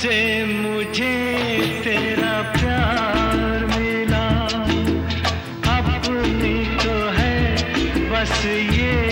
से मुझे तेरा प्यार मिला। अपनी तो है बस ये